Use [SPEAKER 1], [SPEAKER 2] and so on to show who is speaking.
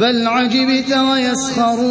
[SPEAKER 1] بَلْ عَجِبْتَ وَيَسْخَرُونَ.